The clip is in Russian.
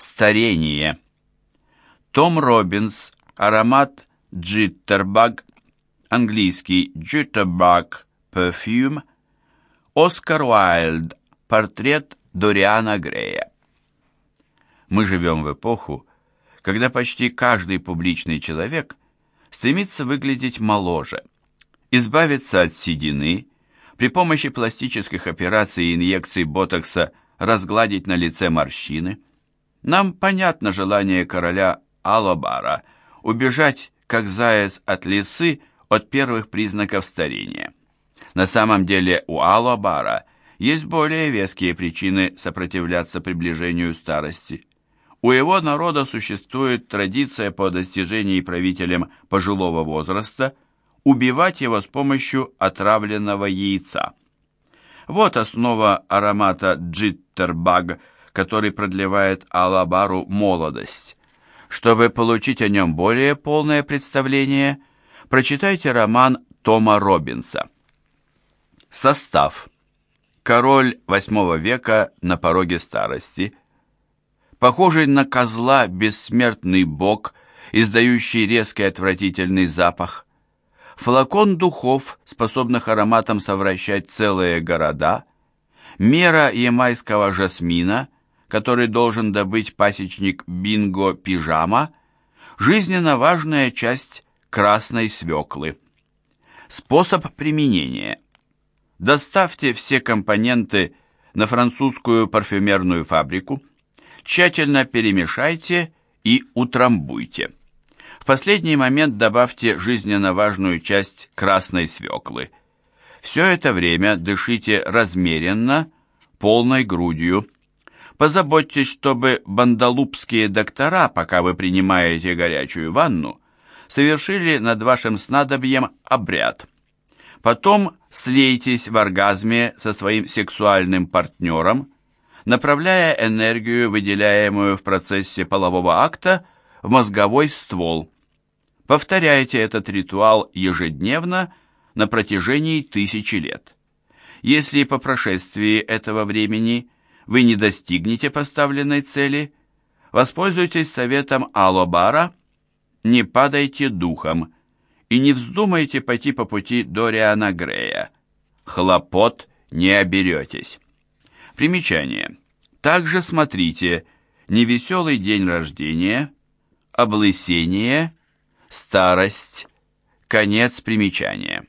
Старение. Том Робинс. Аромат Jitterbug. Английский Jitterbug Perfume. Оскар Уайльд. Портрет Дориана Грея. Мы живем в эпоху, когда почти каждый публичный человек стремится выглядеть моложе, избавиться от седины, при помощи пластических операций и инъекций ботокса разгладить на лице морщины – нам понятно желание короля Алабара убежать, как заяц от лисы, от первых признаков старения. На самом деле у Алабара есть более веские причины сопротивляться приближению старости. У его народа существует традиция по достижении правителем пожилого возраста убивать его с помощью отравленного яйца. Вот основа аромата джиттербаг – который продлевает Алабару молодость. Чтобы получить о нем более полное представление, прочитайте роман Тома Робинса. Состав. Король VIII века на пороге старости. Похожий на козла бессмертный бог, издающий резкий отвратительный запах. Флакон духов, способных ароматом совращать целые города. Мера ямайского жасмина – который должен добыть пасечник Бинго-пижама, жизненно важная часть красной свеклы. Способ применения. Доставьте все компоненты на французскую парфюмерную фабрику, тщательно перемешайте и утрамбуйте. В последний момент добавьте жизненно важную часть красной свеклы. Все это время дышите размеренно, полной грудью, Позаботьтесь, чтобы бандалупские доктора, пока вы принимаете горячую ванну, совершили над вашим снадобьем обряд. Потом слейтесь в оргазме со своим сексуальным партнером, направляя энергию, выделяемую в процессе полового акта, в мозговой ствол. Повторяйте этот ритуал ежедневно на протяжении тысячи лет. Если по прошествии этого времени – вы не достигнете поставленной цели, воспользуйтесь советом Алобара, не падайте духом и не вздумайте пойти по пути Дориана Грея. Хлопот не оберетесь. Примечание. Также смотрите «Невеселый день рождения», «Облысение», «Старость», «Конец примечания».